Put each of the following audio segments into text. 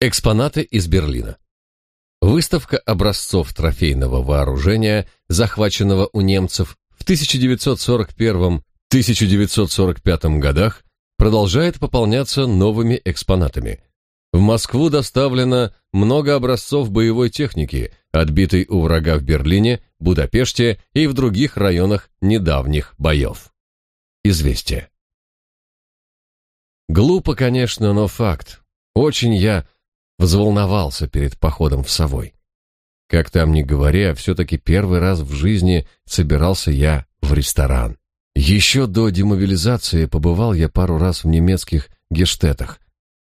Экспонаты из Берлина. Выставка образцов трофейного вооружения, захваченного у немцев в 1941-1945 годах, продолжает пополняться новыми экспонатами. В Москву доставлено много образцов боевой техники, отбитой у врага в Берлине, Будапеште и в других районах недавних боев. Известие. Глупо, конечно, но факт. Очень я взволновался перед походом в Совой. Как там ни говори, а все-таки первый раз в жизни собирался я в ресторан. Еще до демобилизации побывал я пару раз в немецких гештетах.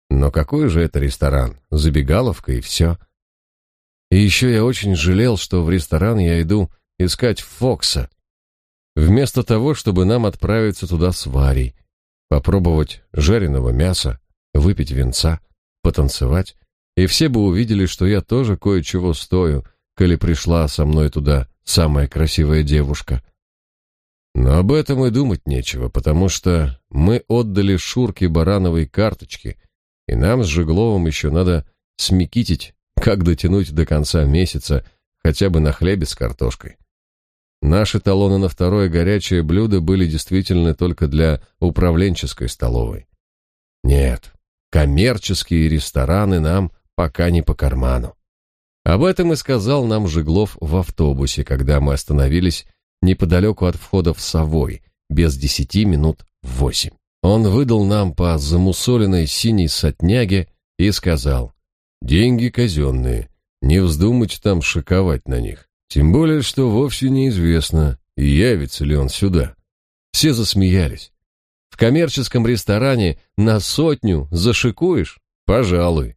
Но какой же это ресторан? Забегаловка и все. И еще я очень жалел, что в ресторан я иду искать Фокса. Вместо того, чтобы нам отправиться туда с Варей, попробовать жареного мяса, выпить винца, потанцевать и все бы увидели, что я тоже кое-чего стою, коли пришла со мной туда самая красивая девушка. Но об этом и думать нечего, потому что мы отдали Шурке Барановой карточки, и нам с Жегловым еще надо смекитить, как дотянуть до конца месяца хотя бы на хлебе с картошкой. Наши талоны на второе горячее блюдо были действительно только для управленческой столовой. Нет, коммерческие рестораны нам пока не по карману. Об этом и сказал нам Жиглов в автобусе, когда мы остановились неподалеку от входа в Совой, без десяти минут восемь. Он выдал нам по замусоленной синей сотняге и сказал, «Деньги казенные, не вздумайте там шиковать на них, тем более, что вовсе неизвестно, явится ли он сюда». Все засмеялись. В коммерческом ресторане на сотню зашикуешь? Пожалуй.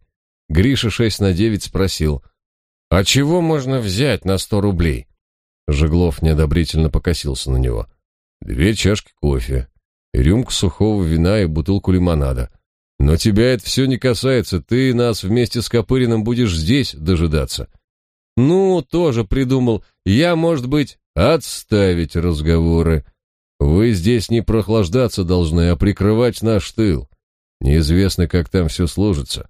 Гриша шесть на девять спросил, «А чего можно взять на сто рублей?» Жеглов неодобрительно покосился на него. «Две чашки кофе, рюмку сухого вина и бутылку лимонада. Но тебя это все не касается, ты нас вместе с Копыриным будешь здесь дожидаться». «Ну, тоже придумал. Я, может быть, отставить разговоры. Вы здесь не прохлаждаться должны, а прикрывать наш тыл. Неизвестно, как там все сложится.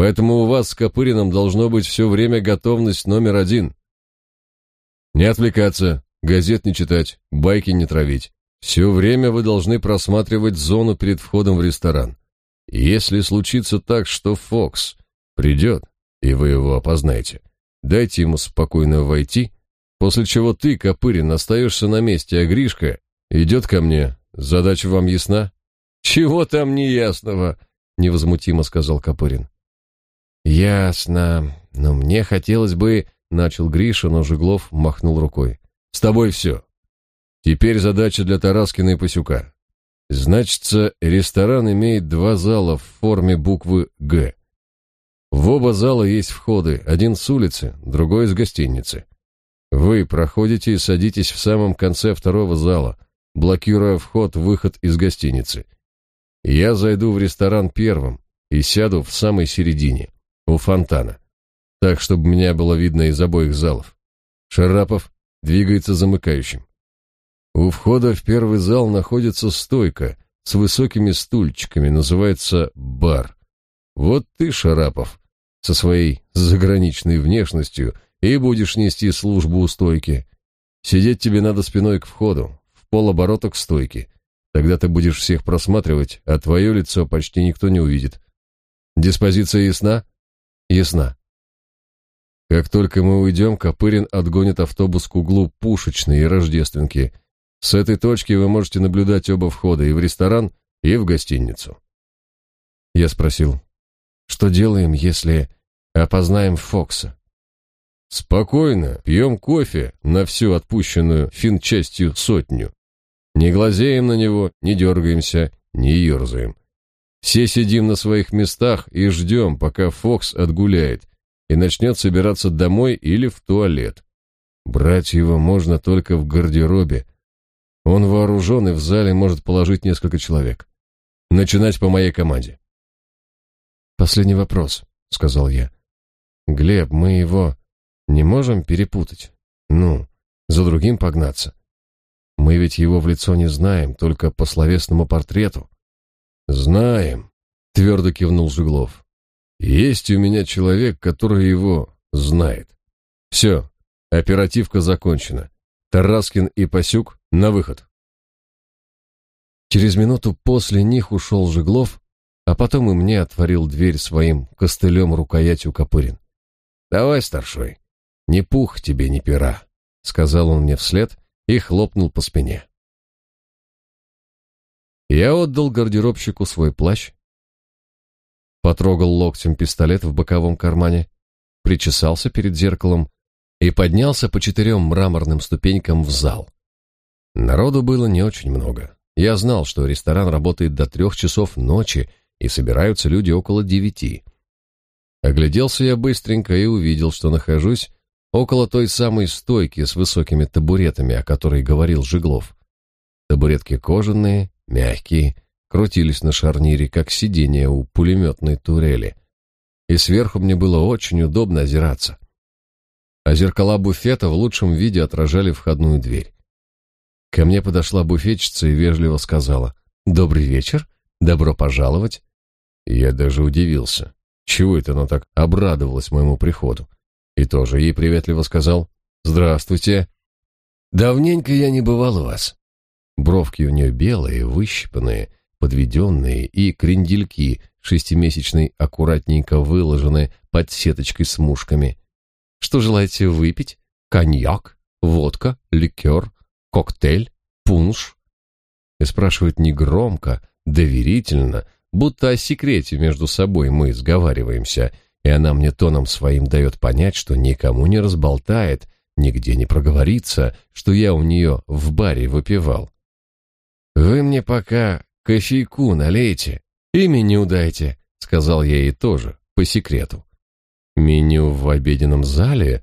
Поэтому у вас с Копыриным должно быть все время готовность номер один. Не отвлекаться, газет не читать, байки не травить. Все время вы должны просматривать зону перед входом в ресторан. Если случится так, что Фокс придет, и вы его опознаете, дайте ему спокойно войти, после чего ты, Копырин, остаешься на месте, а Гришка идет ко мне. Задача вам ясна? Чего там неясного? Невозмутимо сказал Копырин. «Ясно. Но мне хотелось бы...» — начал Гриша, но Жиглов махнул рукой. «С тобой все. Теперь задача для Тараскина и Пасюка. Значится, ресторан имеет два зала в форме буквы «Г». В оба зала есть входы, один с улицы, другой из гостиницы. Вы проходите и садитесь в самом конце второго зала, блокируя вход-выход из гостиницы. Я зайду в ресторан первым и сяду в самой середине у фонтана, так, чтобы меня было видно из обоих залов. Шарапов двигается замыкающим. У входа в первый зал находится стойка с высокими стульчиками, называется бар. Вот ты, Шарапов, со своей заграничной внешностью и будешь нести службу у стойки. Сидеть тебе надо спиной к входу, в полоборота к стойке. Тогда ты будешь всех просматривать, а твое лицо почти никто не увидит. Диспозиция ясна? Ясна. Как только мы уйдем, Копырин отгонит автобус к углу Пушечной и Рождественки. С этой точки вы можете наблюдать оба входа и в ресторан, и в гостиницу. Я спросил, что делаем, если опознаем Фокса? Спокойно, пьем кофе на всю отпущенную финчастью сотню. Не глазеем на него, не дергаемся, не ерзаем. Все сидим на своих местах и ждем, пока Фокс отгуляет и начнет собираться домой или в туалет. Брать его можно только в гардеробе. Он вооружен и в зале может положить несколько человек. Начинать по моей команде. «Последний вопрос», — сказал я. «Глеб, мы его не можем перепутать? Ну, за другим погнаться? Мы ведь его в лицо не знаем, только по словесному портрету». «Знаем», — твердо кивнул Жиглов. Есть у меня человек, который его знает. Все, оперативка закончена. Тараскин и Пасюк на выход. Через минуту после них ушел Жиглов, а потом и мне отворил дверь своим костылем рукоятью Копырин. «Давай, старшой, не пух тебе, ни пера», — сказал он мне вслед и хлопнул по спине. Я отдал гардеробщику свой плащ, потрогал локтем пистолет в боковом кармане, причесался перед зеркалом и поднялся по четырем мраморным ступенькам в зал. Народу было не очень много. Я знал, что ресторан работает до трех часов ночи, и собираются люди около девяти. Огляделся я быстренько и увидел, что нахожусь около той самой стойки с высокими табуретами, о которой говорил Жиглов. Табуретки кожаные, мягкие, крутились на шарнире, как сиденье у пулеметной турели. И сверху мне было очень удобно озираться. А зеркала буфета в лучшем виде отражали входную дверь. Ко мне подошла буфетчица и вежливо сказала «Добрый вечер, добро пожаловать». Я даже удивился. Чего это она так обрадовалась моему приходу? И тоже ей приветливо сказал «Здравствуйте». «Давненько я не бывал у вас». Бровки у нее белые, выщипанные, подведенные, и крендельки шестимесячной аккуратненько выложены под сеточкой с мушками. «Что желаете выпить? Коньяк? Водка? Ликер?» коктейль, пунш. И спрашивают негромко, доверительно, будто о секрете между собой мы сговариваемся, и она мне тоном своим дает понять, что никому не разболтает, нигде не проговорится, что я у нее в баре выпивал. «Вы мне пока кофейку налейте, и меню дайте», — сказал я ей тоже, по секрету. «Меню в обеденном зале,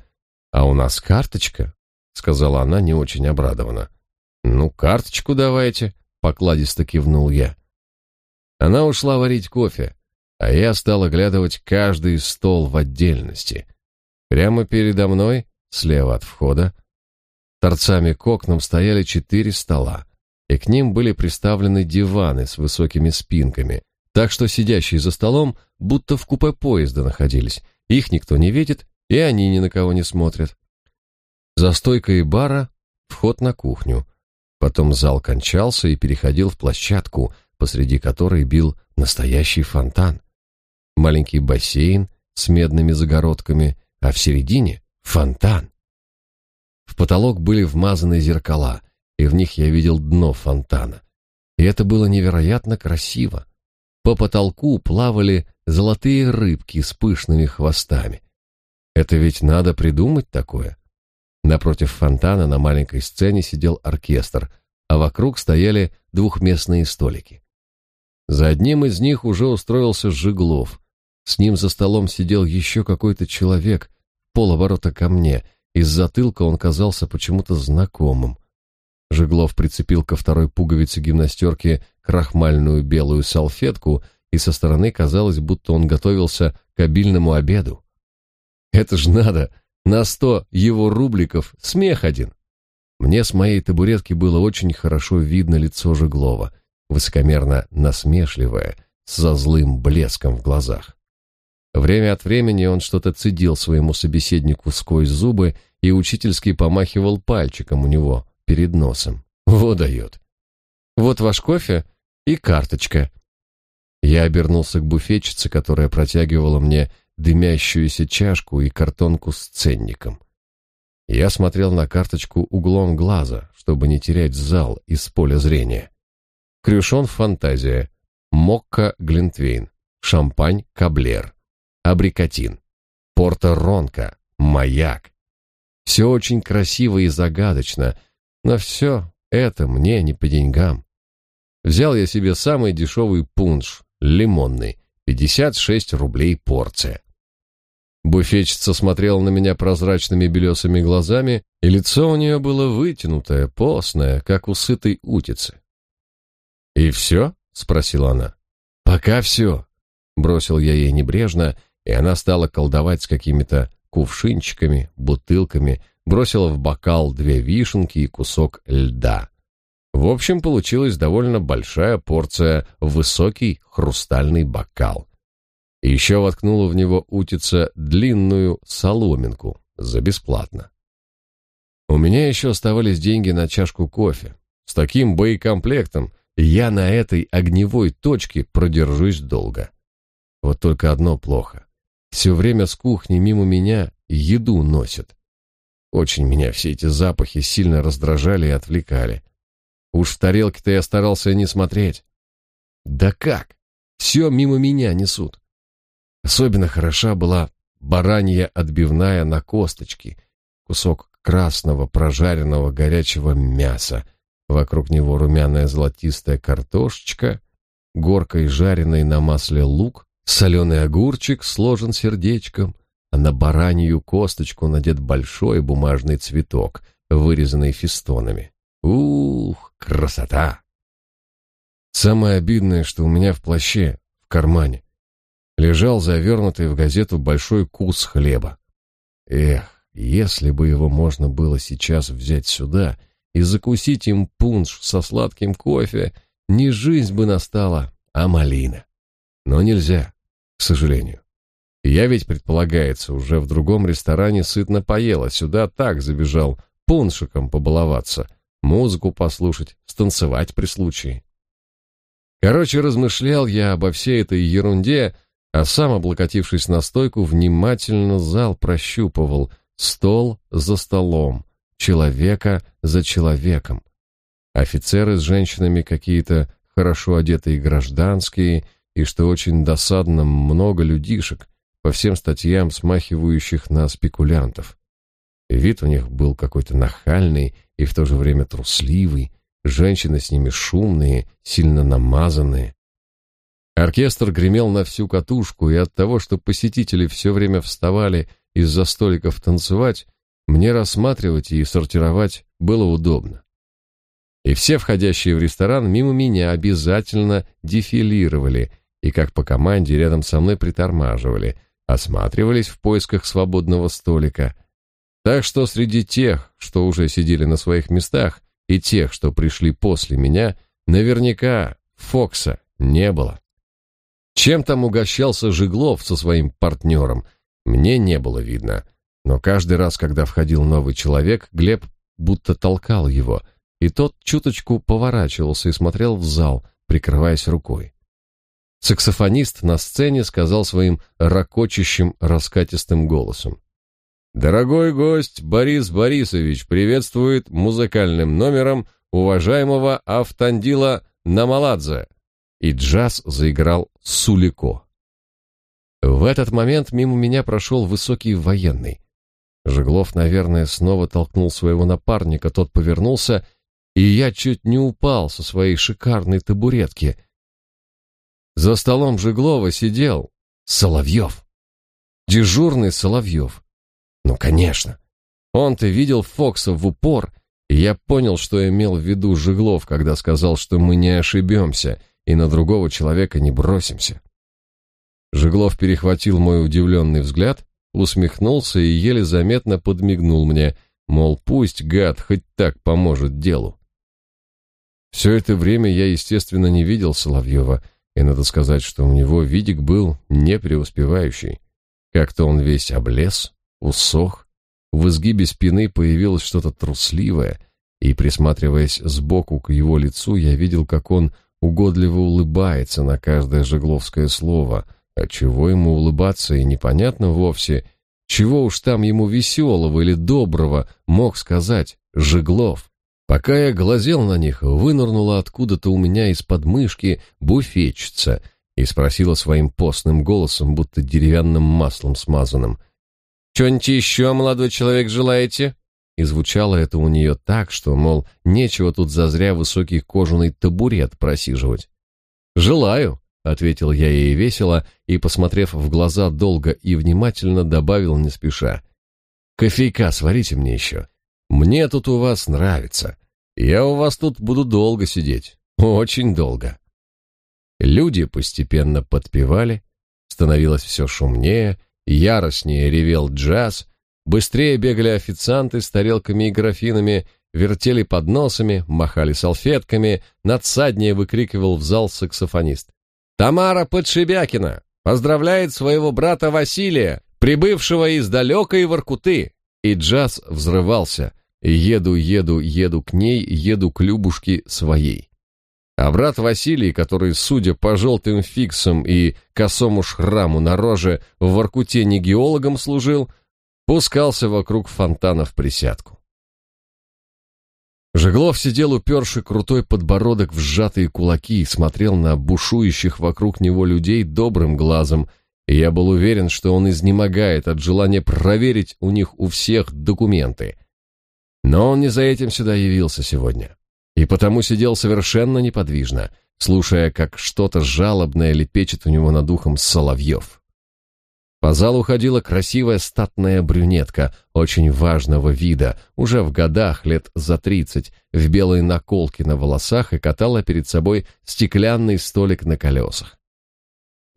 а у нас карточка, сказала она не очень обрадованно. Ну, карточку давайте, покладисто кивнул я. Она ушла варить кофе, а я стал оглядывать каждый стол в отдельности. Прямо передо мной, слева от входа, торцами к окнам стояли четыре стола, и к ним были приставлены диваны с высокими спинками, так что сидящие за столом будто в купе поезда находились. Их никто не видит, и они ни на кого не смотрят. За стойкой бара вход на кухню. Потом зал кончался и переходил в площадку, посреди которой бил настоящий фонтан. Маленький бассейн с медными загородками, а в середине фонтан. В потолок были вмазаны зеркала, и в них я видел дно фонтана. И это было невероятно красиво. По потолку плавали золотые рыбки с пышными хвостами. Это ведь надо придумать такое. Напротив фонтана на маленькой сцене сидел оркестр, а вокруг стояли двухместные столики. За одним из них уже устроился Жиглов. С ним за столом сидел еще какой-то человек, полоборота ко мне, из затылка он казался почему-то знакомым. Жиглов прицепил ко второй пуговице гимнастерки крахмальную белую салфетку, и со стороны казалось, будто он готовился к обильному обеду. Это ж надо на сто его рубликов смех один. Мне с моей табуретки было очень хорошо видно лицо Жеглова, высокомерно насмешливое, со злым блеском в глазах. Время от времени он что-то цедил своему собеседнику сквозь зубы и учительски помахивал пальчиком у него перед носом. Вот дает. Вот ваш кофе и карточка. Я обернулся к буфетчице, которая протягивала мне дымящуюся чашку и картонку с ценником. Я смотрел на карточку углом глаза, чтобы не терять зал из поля зрения. Крюшон фантазия, мокка глинтвейн, шампань каблер, абрикотин, порто-ронка, маяк. Все очень красиво и загадочно, но все это мне не по деньгам. Взял я себе самый дешевый пунш, лимонный, 56 рублей порция. Буфетчица смотрела на меня прозрачными белесыми глазами, и лицо у нее было вытянутое, постное, как у сытой утицы. «И все?» — спросила она. «Пока все», — бросил я ей небрежно, и она стала колдовать с какими-то кувшинчиками, бутылками, бросила в бокал две вишенки и кусок льда. В общем, получилась довольно большая порция в высокий хрустальный бокал. Еще воткнула в него утица длинную соломинку за бесплатно. У меня еще оставались деньги на чашку кофе. С таким боекомплектом я на этой огневой точке продержусь долго. Вот только одно плохо. Все время с кухни мимо меня еду носят. Очень меня все эти запахи сильно раздражали и отвлекали. Уж в тарелке-то я старался не смотреть. Да как? Все мимо меня несут. Особенно хороша была баранья отбивная на косточки, кусок красного прожаренного горячего мяса, вокруг него румяная золотистая картошечка, горкой жареный на масле лук, соленый огурчик сложен сердечком, на баранью косточку надет большой бумажный цветок, вырезанный фестонами. Ух, красота! Самое обидное, что у меня в плаще, в кармане, лежал завернутый в газету большой кус хлеба. Эх, если бы его можно было сейчас взять сюда и закусить им пунш со сладким кофе, не жизнь бы настала, а малина. Но нельзя, к сожалению. Я ведь, предполагается, уже в другом ресторане сытно поел, а сюда так забежал пуншиком побаловаться, музыку послушать, станцевать при случае. Короче, размышлял я обо всей этой ерунде, а сам, облокотившись на стойку, внимательно зал прощупывал, стол за столом, человека за человеком. Офицеры с женщинами какие-то хорошо одетые гражданские, и, что очень досадно, много людишек, по всем статьям смахивающих на спекулянтов. Вид у них был какой-то нахальный и в то же время трусливый, женщины с ними шумные, сильно намазанные. Оркестр гремел на всю катушку, и от того, что посетители все время вставали из-за столиков танцевать, мне рассматривать и сортировать было удобно. И все входящие в ресторан мимо меня обязательно дефилировали и как по команде рядом со мной притормаживали, осматривались в поисках свободного столика. Так что среди тех, что уже сидели на своих местах, и тех, что пришли после меня, наверняка Фокса не было. Чем там угощался Жиглов со своим партнером, мне не было видно. Но каждый раз, когда входил новый человек, Глеб будто толкал его, и тот чуточку поворачивался и смотрел в зал, прикрываясь рукой. Саксофонист на сцене сказал своим ракочащим раскатистым голосом. «Дорогой гость Борис Борисович приветствует музыкальным номером уважаемого Автандила Намаладзе и джаз заиграл Сулико. В этот момент мимо меня прошел высокий военный. Жеглов, наверное, снова толкнул своего напарника, тот повернулся, и я чуть не упал со своей шикарной табуретки. За столом Жеглова сидел Соловьев. Дежурный Соловьев. Ну, конечно. Он-то видел Фокса в упор, и я понял, что имел в виду Жеглов, когда сказал, что мы не ошибемся — и на другого человека не бросимся. Жеглов перехватил мой удивленный взгляд, усмехнулся и еле заметно подмигнул мне, мол, пусть гад хоть так поможет делу. Все это время я, естественно, не видел Соловьева, и надо сказать, что у него видик был не преуспевающий. Как-то он весь облез, усох, в изгибе спины появилось что-то трусливое, и, присматриваясь сбоку к его лицу, я видел, как он угодливо улыбается на каждое жегловское слово, а чего ему улыбаться и непонятно вовсе, чего уж там ему веселого или доброго мог сказать Жеглов. Пока я глазел на них, вынырнула откуда-то у меня из под мышки буфетчица и спросила своим постным голосом, будто деревянным маслом смазанным. «Чё-нибудь еще, молодой человек, желаете?» И звучало это у нее так, что, мол, нечего тут зазря высокий кожаный табурет просиживать. «Желаю», — ответил я ей весело и, посмотрев в глаза долго и внимательно, добавил не спеша. «Кофейка сварите мне еще. Мне тут у вас нравится. Я у вас тут буду долго сидеть. Очень долго». Люди постепенно подпевали, становилось все шумнее, яростнее ревел джаз — Быстрее бегали официанты с тарелками и графинами, вертели подносами, махали салфетками, надсаднее выкрикивал в зал саксофонист. «Тамара Подшибякина! поздравляет своего брата Василия, прибывшего из далекой Воркуты. И джаз взрывался. Еду, еду, еду к ней, еду к Любушке своей. А брат Василий, который, судя по желтым фиксам и косому шраму на роже, в Воркуте не геологом служил, пускался вокруг фонтана в присядку. Жеглов сидел уперший крутой подбородок в сжатые кулаки и смотрел на бушующих вокруг него людей добрым глазом, и я был уверен, что он изнемогает от желания проверить у них у всех документы. Но он не за этим сюда явился сегодня и потому сидел совершенно неподвижно, слушая, как что-то жалобное лепечет у него над ухом Соловьев. По залу ходила красивая статная брюнетка, очень важного вида, уже в годах, лет за тридцать, в белой наколке на волосах и катала перед собой стеклянный столик на колесах.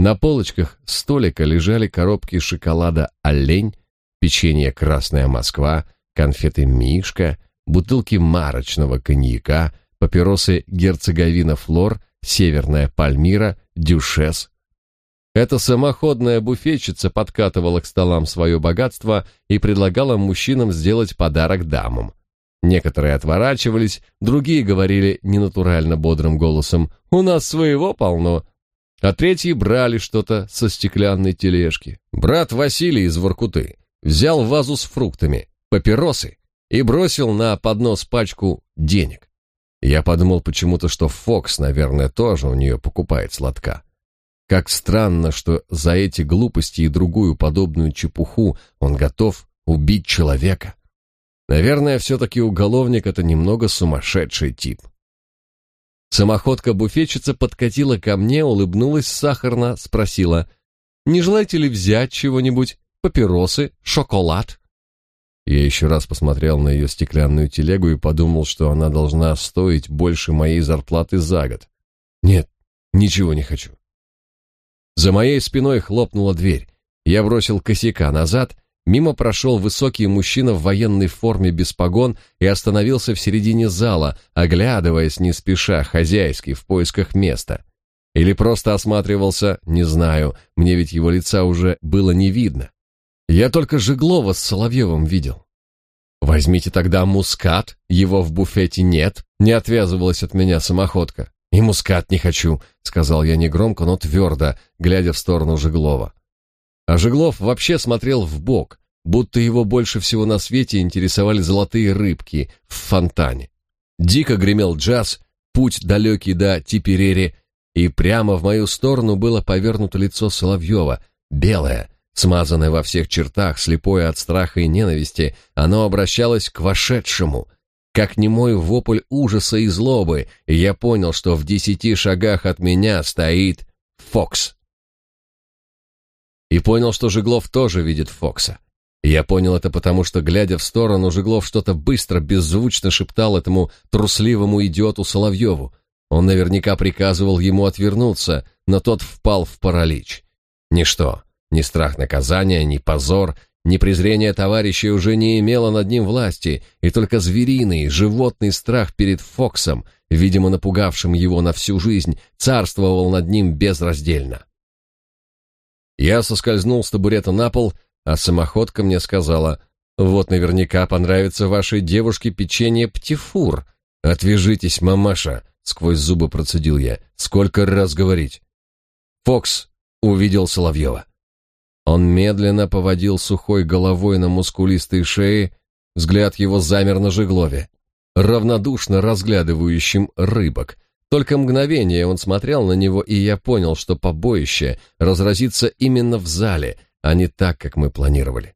На полочках столика лежали коробки шоколада «Олень», печенье «Красная Москва», конфеты «Мишка», бутылки марочного коньяка, папиросы «Герцеговина Флор», «Северная Пальмира», «Дюшес». Эта самоходная буфетчица подкатывала к столам свое богатство и предлагала мужчинам сделать подарок дамам. Некоторые отворачивались, другие говорили ненатурально бодрым голосом «У нас своего полно», а третьи брали что-то со стеклянной тележки. Брат Василий из Воркуты взял вазу с фруктами, папиросы и бросил на поднос пачку денег. Я подумал почему-то, что Фокс, наверное, тоже у нее покупает сладка. Как странно, что за эти глупости и другую подобную чепуху он готов убить человека. Наверное, все-таки уголовник — это немного сумасшедший тип. Самоходка-буфетчица подкатила ко мне, улыбнулась сахарно, спросила, «Не желаете ли взять чего-нибудь? Папиросы? Шоколад?» Я еще раз посмотрел на ее стеклянную телегу и подумал, что она должна стоить больше моей зарплаты за год. Нет, ничего не хочу. За моей спиной хлопнула дверь. Я бросил косяка назад, мимо прошел высокий мужчина в военной форме без погон и остановился в середине зала, оглядываясь не спеша, хозяйски, в поисках места. Или просто осматривался, не знаю, мне ведь его лица уже было не видно. Я только Жеглова с Соловьевым видел. Возьмите тогда мускат, его в буфете нет, не отвязывалась от меня самоходка. И мускат не хочу, сказал я негромко, но твердо, глядя в сторону Жеглова. А Жеглов вообще смотрел в бок, будто его больше всего на свете интересовали золотые рыбки в фонтане. Дико гремел джаз, путь далекий до Типерери, и прямо в мою сторону было повернуто лицо Соловьева, белое, Смазанное во всех чертах, слепое от страха и ненависти, оно обращалось к вошедшему, как немой вопль ужаса и злобы, и я понял, что в десяти шагах от меня стоит Фокс. И понял, что Жиглов тоже видит Фокса. я понял это потому, что, глядя в сторону, Жиглов что-то быстро, беззвучно шептал этому трусливому идиоту Соловьеву. Он наверняка приказывал ему отвернуться, но тот впал в паралич. Ничто, ни страх наказания, ни позор, ни презрение товарищей уже не имело над ним власти, и только звериный, животный страх перед Фоксом, видимо напугавшим его на всю жизнь, царствовал над ним безраздельно. Я соскользнул с табурета на пол, а самоходка мне сказала, «Вот наверняка понравится вашей девушке печенье птифур. Отвяжитесь, мамаша», — сквозь зубы процедил я, «сколько раз говорить». Фокс увидел Соловьева. Он медленно поводил сухой головой на мускулистой шее, взгляд его замер на Жеглове, равнодушно разглядывающим рыбок. Только мгновение он смотрел на него, и я понял, что побоище разразится именно в зале, а не так, как мы планировали.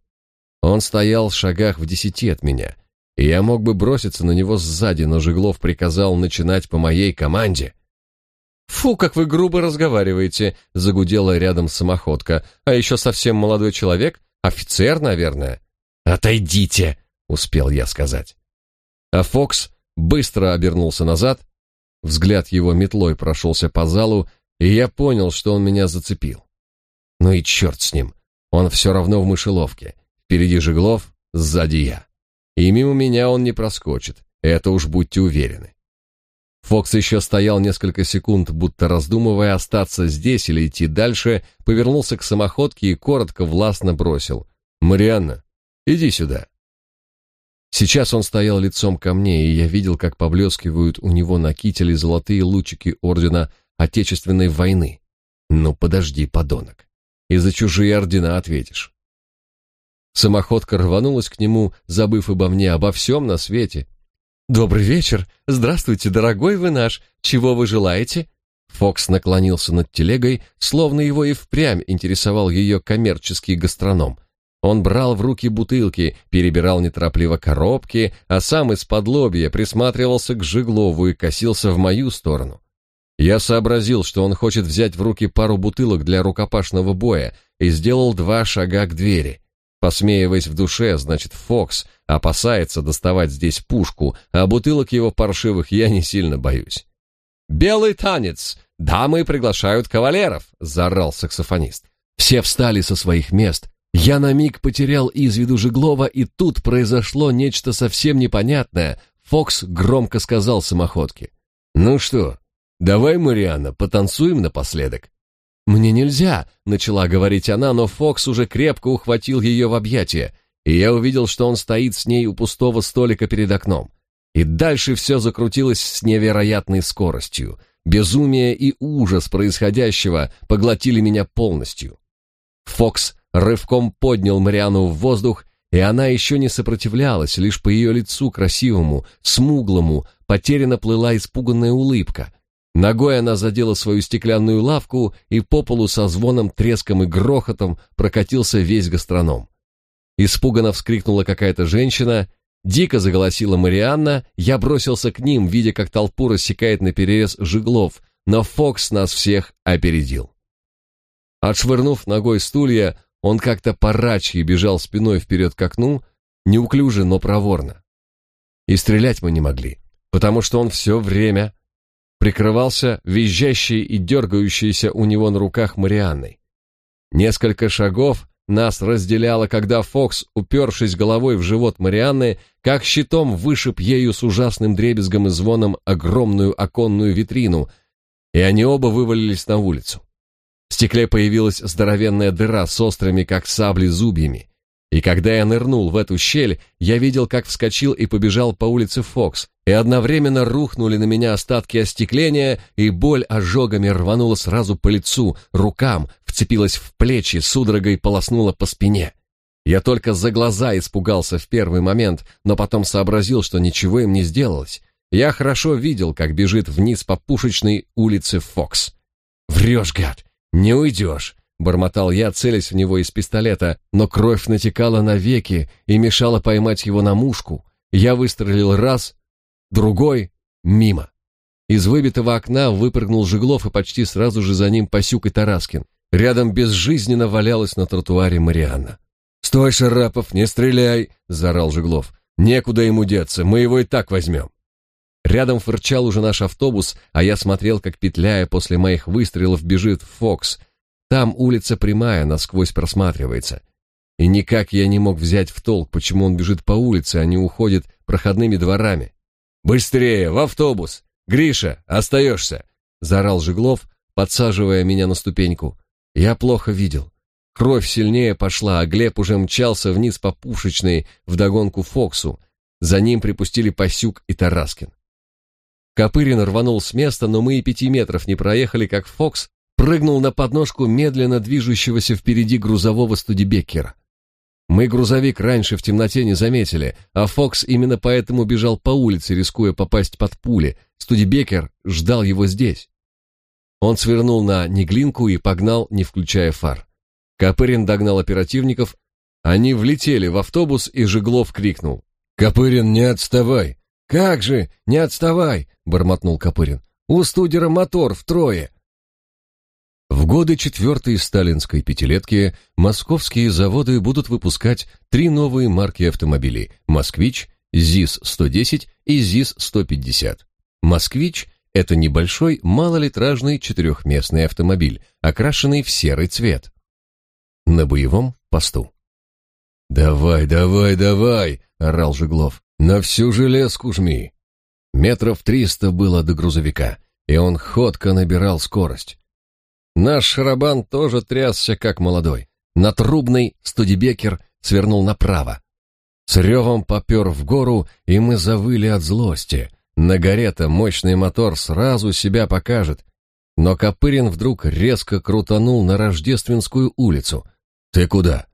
Он стоял в шагах в десяти от меня, и я мог бы броситься на него сзади, но Жеглов приказал начинать по моей команде — «Фу, как вы грубо разговариваете», — загудела рядом самоходка. «А еще совсем молодой человек? Офицер, наверное?» «Отойдите», — успел я сказать. А Фокс быстро обернулся назад, взгляд его метлой прошелся по залу, и я понял, что он меня зацепил. Ну и черт с ним, он все равно в мышеловке. Впереди Жеглов, сзади я. И мимо меня он не проскочит, это уж будьте уверены. Фокс еще стоял несколько секунд, будто раздумывая, остаться здесь или идти дальше, повернулся к самоходке и коротко властно бросил. «Марианна, иди сюда». Сейчас он стоял лицом ко мне, и я видел, как поблескивают у него на кителе золотые лучики ордена Отечественной войны. Ну, подожди, подонок. И за чужие ордена ответишь. Самоходка рванулась к нему, забыв обо мне, обо всем на свете, «Добрый вечер! Здравствуйте, дорогой вы наш! Чего вы желаете?» Фокс наклонился над телегой, словно его и впрямь интересовал ее коммерческий гастроном. Он брал в руки бутылки, перебирал неторопливо коробки, а сам из-под лобья присматривался к Жиглову и косился в мою сторону. Я сообразил, что он хочет взять в руки пару бутылок для рукопашного боя, и сделал два шага к двери. Посмеиваясь в душе, значит, Фокс опасается доставать здесь пушку, а бутылок его паршивых я не сильно боюсь. «Белый танец! Дамы приглашают кавалеров!» — заорал саксофонист. Все встали со своих мест. Я на миг потерял из виду Жеглова, и тут произошло нечто совсем непонятное. Фокс громко сказал самоходке. «Ну что, давай, Марианна, потанцуем напоследок?» «Мне нельзя», — начала говорить она, но Фокс уже крепко ухватил ее в объятия, и я увидел, что он стоит с ней у пустого столика перед окном. И дальше все закрутилось с невероятной скоростью. Безумие и ужас происходящего поглотили меня полностью. Фокс рывком поднял Мариану в воздух, и она еще не сопротивлялась, лишь по ее лицу красивому, смуглому, потерянно плыла испуганная улыбка — Ногой она задела свою стеклянную лавку, и по полу со звоном, треском и грохотом прокатился весь гастроном. Испуганно вскрикнула какая-то женщина, дико заголосила Марианна, я бросился к ним, видя, как толпу рассекает на перерез Жиглов, но Фокс нас всех опередил. Отшвырнув ногой стулья, он как-то порачьи бежал спиной вперед к окну, неуклюже, но проворно. И стрелять мы не могли, потому что он все время прикрывался визжащей и дергающейся у него на руках Марианной. Несколько шагов нас разделяло, когда Фокс, упершись головой в живот Марианны, как щитом вышиб ею с ужасным дребезгом и звоном огромную оконную витрину, и они оба вывалились на улицу. В стекле появилась здоровенная дыра с острыми, как сабли, зубьями. И когда я нырнул в эту щель, я видел, как вскочил и побежал по улице Фокс, и одновременно рухнули на меня остатки остекления, и боль ожогами рванула сразу по лицу, рукам, вцепилась в плечи, судорогой полоснула по спине. Я только за глаза испугался в первый момент, но потом сообразил, что ничего им не сделалось. Я хорошо видел, как бежит вниз по пушечной улице Фокс. «Врешь, гад! Не уйдешь! бормотал я, целясь в него из пистолета, но кровь натекала на веки и мешала поймать его на мушку. Я выстрелил раз, другой мимо. Из выбитого окна выпрыгнул Жиглов и почти сразу же за ним Пасюк и Тараскин. Рядом безжизненно валялась на тротуаре Марианна. «Стой, Шарапов, не стреляй!» — заорал Жиглов. «Некуда ему деться, мы его и так возьмем». Рядом фырчал уже наш автобус, а я смотрел, как, петляя после моих выстрелов, бежит Фокс — там улица прямая, насквозь просматривается. И никак я не мог взять в толк, почему он бежит по улице, а не уходит проходными дворами. «Быстрее, в автобус! Гриша, остаешься!» — заорал Жиглов, подсаживая меня на ступеньку. Я плохо видел. Кровь сильнее пошла, а Глеб уже мчался вниз по пушечной вдогонку Фоксу. За ним припустили Пасюк и Тараскин. Копырин рванул с места, но мы и пяти метров не проехали, как Фокс прыгнул на подножку медленно движущегося впереди грузового студибеккера. Мы грузовик раньше в темноте не заметили, а Фокс именно поэтому бежал по улице, рискуя попасть под пули. Студибекер ждал его здесь. Он свернул на Неглинку и погнал, не включая фар. Копырин догнал оперативников, они влетели в автобус, и Жеглов крикнул. «Копырин, не отставай!» «Как же, не отставай!» — бормотнул Копырин. «У студера мотор втрое, в годы четвертой сталинской пятилетки московские заводы будут выпускать три новые марки автомобилей «Москвич», ЗИС-110 и ЗИС-150. «Москвич» — это небольшой малолитражный четырехместный автомобиль, окрашенный в серый цвет. На боевом посту. «Давай, давай, давай!» — орал Жеглов. «На всю железку жми!» Метров триста было до грузовика, и он ходко набирал скорость. Наш шарабан тоже трясся, как молодой. На трубный студибекер свернул направо. С ревом попер в гору, и мы завыли от злости. На горе-то мощный мотор сразу себя покажет. Но Копырин вдруг резко крутанул на Рождественскую улицу. «Ты куда?»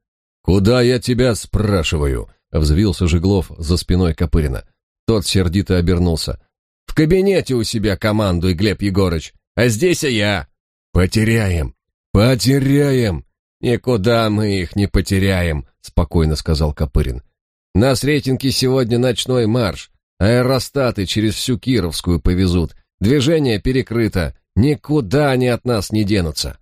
«Куда я тебя спрашиваю?» — взвился Жеглов за спиной Копырина. Тот сердито обернулся. «В кабинете у себя командуй, Глеб Егорыч, а здесь я». «Потеряем! Потеряем!» «Никуда мы их не потеряем», — спокойно сказал Копырин. «На Сретенке сегодня ночной марш. Аэростаты через всю Кировскую повезут. Движение перекрыто. Никуда они от нас не денутся».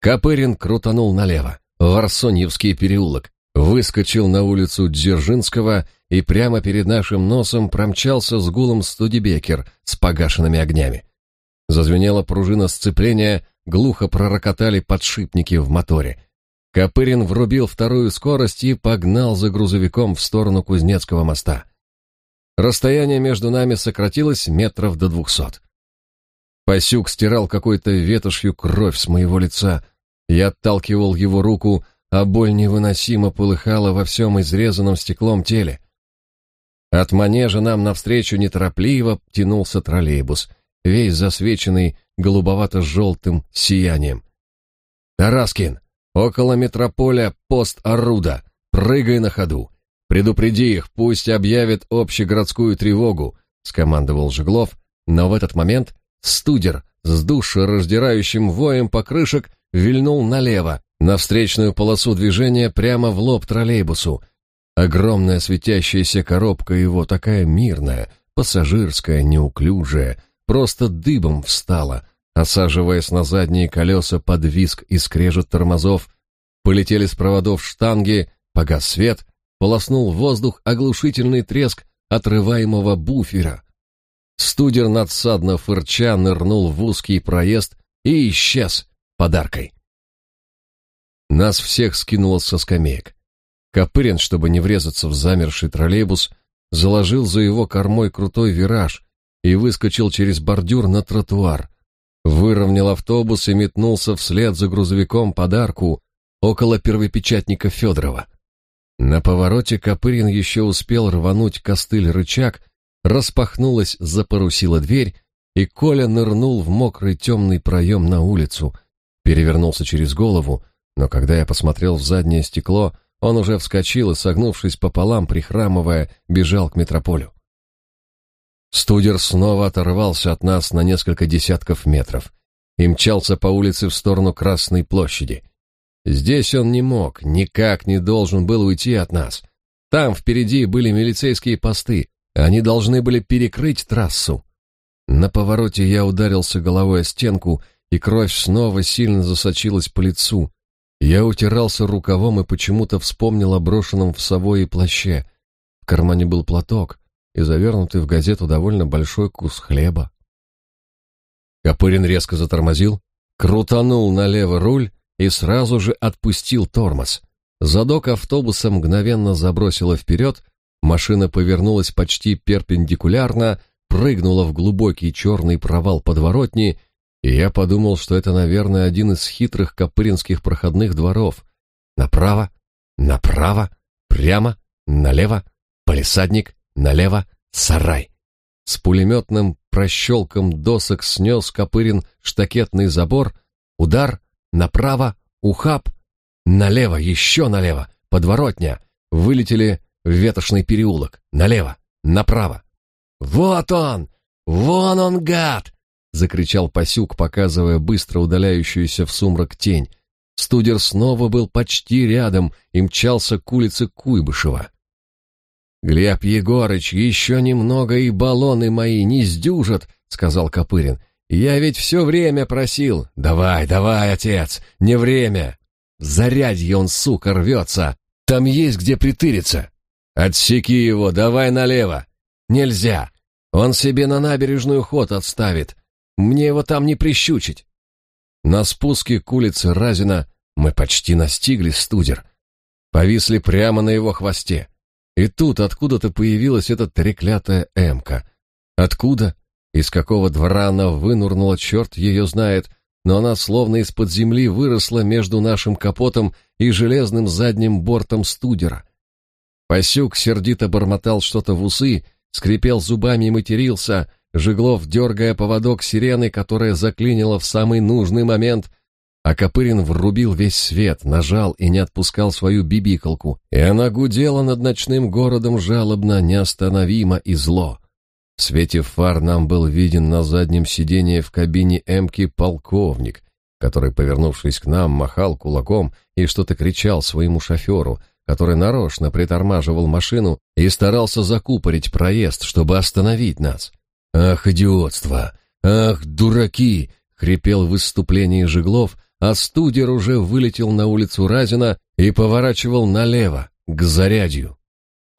Копырин крутанул налево, в Арсоньевский переулок, выскочил на улицу Дзержинского и прямо перед нашим носом промчался с гулом Студебекер с погашенными огнями. Зазвенела пружина сцепления, глухо пророкотали подшипники в моторе. Копырин врубил вторую скорость и погнал за грузовиком в сторону Кузнецкого моста. Расстояние между нами сократилось метров до двухсот. Пасюк стирал какой-то ветошью кровь с моего лица. Я отталкивал его руку, а боль невыносимо полыхала во всем изрезанном стеклом теле. От манежа нам навстречу неторопливо тянулся троллейбус — весь засвеченный голубовато-желтым сиянием. «Тараскин, около метрополя пост Оруда, прыгай на ходу. Предупреди их, пусть объявят общегородскую тревогу», — скомандовал Жеглов, но в этот момент студер с душераздирающим воем покрышек вильнул налево, на встречную полосу движения прямо в лоб троллейбусу. Огромная светящаяся коробка его, такая мирная, пассажирская, неуклюжая, просто дыбом встала, осаживаясь на задние колеса под виск и скрежет тормозов. Полетели с проводов штанги, погас свет, полоснул воздух оглушительный треск отрываемого буфера. Студер надсадно фырча нырнул в узкий проезд и исчез подаркой. Нас всех скинуло со скамеек. Копырин, чтобы не врезаться в замерший троллейбус, заложил за его кормой крутой вираж, и выскочил через бордюр на тротуар. Выровнял автобус и метнулся вслед за грузовиком подарку около первопечатника Федорова. На повороте Копырин еще успел рвануть костыль-рычаг, распахнулась, запорусила дверь, и Коля нырнул в мокрый темный проем на улицу, перевернулся через голову, но когда я посмотрел в заднее стекло, он уже вскочил и, согнувшись пополам, прихрамывая, бежал к метрополю. Студер снова оторвался от нас на несколько десятков метров и мчался по улице в сторону Красной площади. Здесь он не мог, никак не должен был уйти от нас. Там впереди были милицейские посты, они должны были перекрыть трассу. На повороте я ударился головой о стенку, и кровь снова сильно засочилась по лицу. Я утирался рукавом и почему-то вспомнил о брошенном в совое плаще. В кармане был платок — и завернутый в газету довольно большой кус хлеба. Копырин резко затормозил, крутанул налево руль и сразу же отпустил тормоз. Задок автобуса мгновенно забросило вперед, машина повернулась почти перпендикулярно, прыгнула в глубокий черный провал подворотни, и я подумал, что это, наверное, один из хитрых копыринских проходных дворов. Направо, направо, прямо, налево, полисадник, налево сарай. С пулеметным прощелком досок снес Копырин штакетный забор, удар, направо, ухаб, налево, еще налево, подворотня, вылетели в ветошный переулок, налево, направо. «Вот он! Вон он, гад!» — закричал Пасюк, показывая быстро удаляющуюся в сумрак тень. Студер снова был почти рядом и мчался к улице Куйбышева. «Глеб Егорыч, еще немного и баллоны мои не сдюжат», — сказал Копырин. «Я ведь все время просил. Давай, давай, отец, не время. Зарядье он, сука, рвется. Там есть где притыриться. Отсеки его, давай налево. Нельзя. Он себе на набережную ход отставит. Мне его там не прищучить». На спуске к улице Разина мы почти настигли студер. Повисли прямо на его хвосте. И тут откуда-то появилась эта треклятая эмка. Откуда? Из какого двора она вынурнула, черт ее знает, но она словно из-под земли выросла между нашим капотом и железным задним бортом студера. Пасюк сердито бормотал что-то в усы, скрипел зубами и матерился, Жеглов, дергая поводок сирены, которая заклинила в самый нужный момент, а Копырин врубил весь свет, нажал и не отпускал свою бибиколку, и она гудела над ночным городом жалобно, неостановимо и зло. В свете фар нам был виден на заднем сиденье в кабине Эмки полковник, который, повернувшись к нам, махал кулаком и что-то кричал своему шоферу, который нарочно притормаживал машину и старался закупорить проезд, чтобы остановить нас. «Ах, идиотство! Ах, дураки!» — хрипел в выступлении Жеглов, а студер уже вылетел на улицу Разина и поворачивал налево, к зарядью.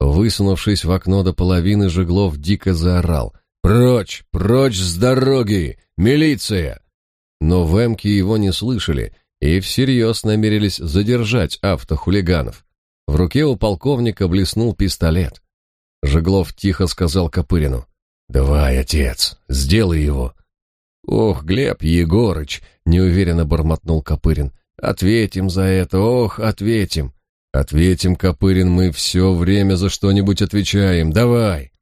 Высунувшись в окно до половины, Жеглов дико заорал. «Прочь! Прочь с дороги! Милиция!» Но в Эмке его не слышали и всерьез намерились задержать автохулиганов. В руке у полковника блеснул пистолет. Жеглов тихо сказал Копырину. «Давай, отец, сделай его!» «Ох, Глеб Егорыч!» — неуверенно бормотнул Копырин. «Ответим за это, ох, ответим!» «Ответим, Копырин, мы все время за что-нибудь отвечаем, давай!»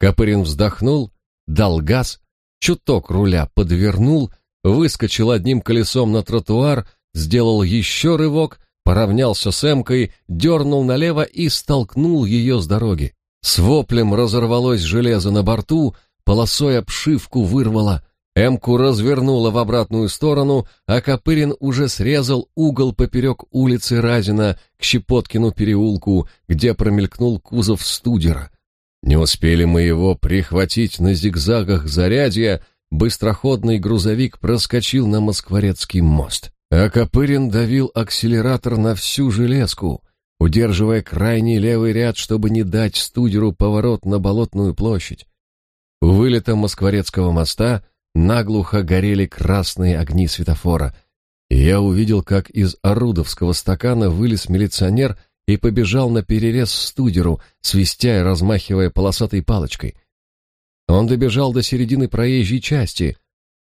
Копырин вздохнул, дал газ, чуток руля подвернул, выскочил одним колесом на тротуар, сделал еще рывок, поравнялся с Эмкой, дернул налево и столкнул ее с дороги. С воплем разорвалось железо на борту, полосой обшивку вырвало. Эмку развернуло в обратную сторону, а Копырин уже срезал угол поперек улицы Разина к Щепоткину переулку, где промелькнул кузов студера. Не успели мы его прихватить на зигзагах зарядья, быстроходный грузовик проскочил на Москворецкий мост. А Копырин давил акселератор на всю железку, удерживая крайний левый ряд, чтобы не дать студеру поворот на Болотную площадь. У вылета Москворецкого моста наглухо горели красные огни светофора, и я увидел, как из орудовского стакана вылез милиционер и побежал на перерез студеру, свистя и размахивая полосатой палочкой. Он добежал до середины проезжей части,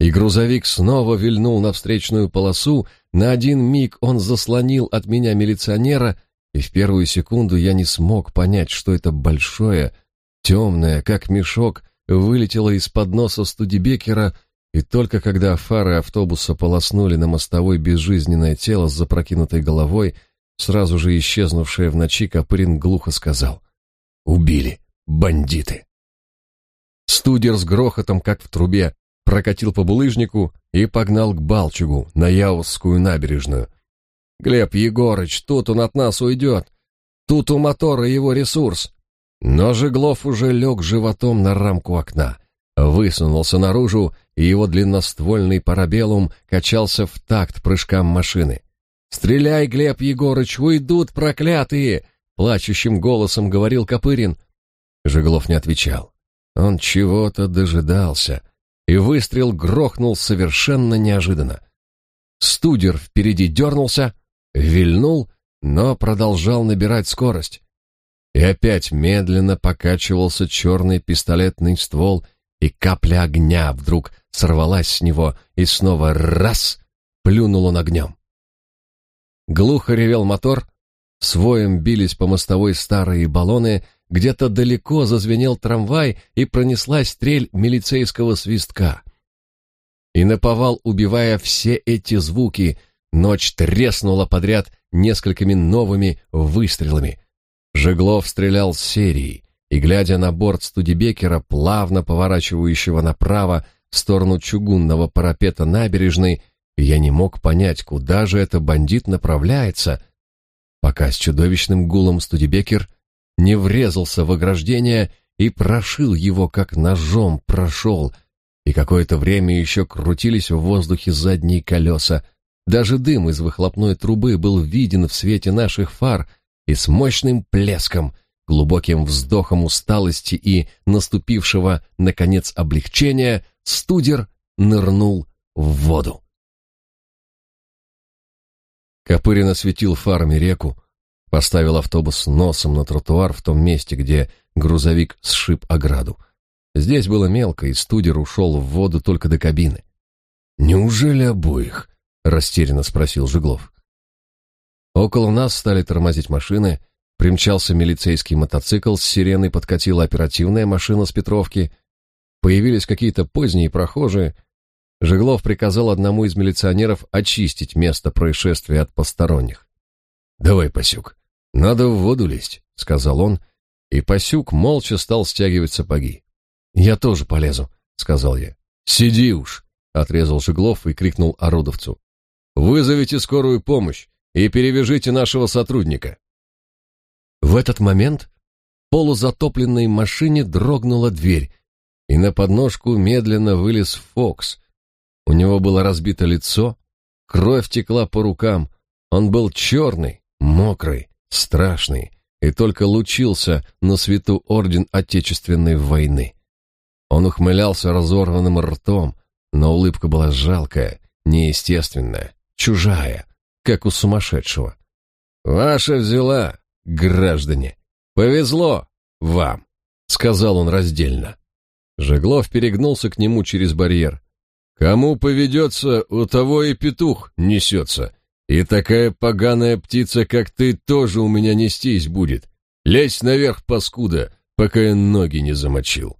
и грузовик снова вильнул на встречную полосу, на один миг он заслонил от меня милиционера, и в первую секунду я не смог понять, что это большое, темное, как мешок, вылетело из-под носа Студебекера, и только когда фары автобуса полоснули на мостовой безжизненное тело с запрокинутой головой, сразу же исчезнувшее в ночи, Копырин глухо сказал «Убили, бандиты!» Студер с грохотом, как в трубе, прокатил по булыжнику и погнал к Балчугу, на Яузскую набережную. «Глеб Егорыч, тут он от нас уйдет! Тут у мотора его ресурс!» Но Жеглов уже лег животом на рамку окна, высунулся наружу, и его длинноствольный парабеллум качался в такт прыжкам машины. «Стреляй, Глеб Егорыч, уйдут проклятые!» Плачущим голосом говорил Копырин. Жеглов не отвечал. Он чего-то дожидался, и выстрел грохнул совершенно неожиданно. Студер впереди дернулся, вильнул, но продолжал набирать скорость. И опять медленно покачивался черный пистолетный ствол, и капля огня вдруг сорвалась с него, и снова раз плюнул он огнем. Глухо ревел мотор, своем бились по мостовой старые баллоны, где-то далеко зазвенел трамвай и пронеслась стрель милицейского свистка. И наповал, убивая все эти звуки, ночь треснула подряд несколькими новыми выстрелами — Жеглов стрелял с серии, и, глядя на борт Студебекера, плавно поворачивающего направо в сторону чугунного парапета набережной, я не мог понять, куда же это бандит направляется, пока с чудовищным гулом Студебекер не врезался в ограждение и прошил его, как ножом прошел, и какое-то время еще крутились в воздухе задние колеса. Даже дым из выхлопной трубы был виден в свете наших фар, и с мощным плеском, глубоким вздохом усталости и наступившего, наконец, облегчения, студер нырнул в воду. Копырин осветил фарами реку, поставил автобус носом на тротуар в том месте, где грузовик сшиб ограду. Здесь было мелко, и студер ушел в воду только до кабины. «Неужели обоих?» — растерянно спросил Жиглов. Около нас стали тормозить машины, примчался милицейский мотоцикл, с сиреной подкатила оперативная машина с Петровки, появились какие-то поздние прохожие. Жиглов приказал одному из милиционеров очистить место происшествия от посторонних. «Давай, Пасюк, надо в воду лезть», — сказал он, и Пасюк молча стал стягивать сапоги. «Я тоже полезу», — сказал я. «Сиди уж», — отрезал Жиглов и крикнул Орудовцу. «Вызовите скорую помощь и перевяжите нашего сотрудника». В этот момент в полузатопленной машине дрогнула дверь, и на подножку медленно вылез Фокс. У него было разбито лицо, кровь текла по рукам, он был черный, мокрый, страшный, и только лучился на свету орден Отечественной войны. Он ухмылялся разорванным ртом, но улыбка была жалкая, неестественная, чужая, как у сумасшедшего. «Ваша взяла, граждане! Повезло вам!» — сказал он раздельно. Жеглов перегнулся к нему через барьер. «Кому поведется, у того и петух несется. И такая поганая птица, как ты, тоже у меня нестись будет. Лезь наверх, паскуда, пока я ноги не замочил».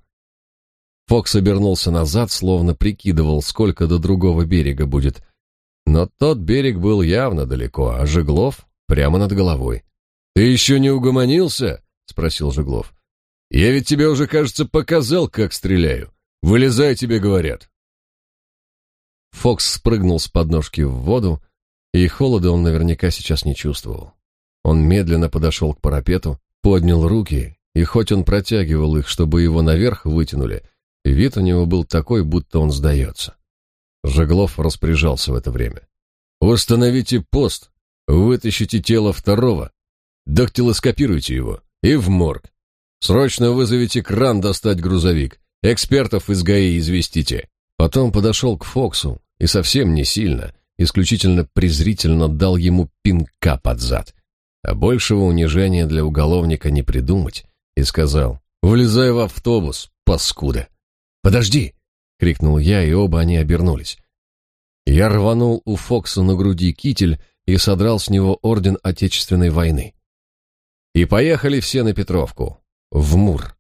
Фокс обернулся назад, словно прикидывал, сколько до другого берега будет. Но тот берег был явно далеко, а Жеглов прямо над головой. «Ты еще не угомонился?» — спросил Жеглов. «Я ведь тебе уже, кажется, показал, как стреляю. Вылезай, тебе говорят». Фокс спрыгнул с подножки в воду, и холода он наверняка сейчас не чувствовал. Он медленно подошел к парапету, поднял руки, и хоть он протягивал их, чтобы его наверх вытянули, Вид у него был такой, будто он сдается. Жеглов распоряжался в это время. «Установите пост, вытащите тело второго, дактилоскопируйте его и в морг. Срочно вызовите кран достать грузовик, экспертов из ГАИ известите». Потом подошел к Фоксу и совсем не сильно, исключительно презрительно дал ему пинка под зад. А большего унижения для уголовника не придумать, и сказал «Влезай в автобус, паскуда». «Подожди!» — крикнул я, и оба они обернулись. Я рванул у Фокса на груди китель и содрал с него орден Отечественной войны. И поехали все на Петровку, в Мур.